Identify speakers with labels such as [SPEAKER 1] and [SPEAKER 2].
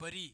[SPEAKER 1] ಬರೀ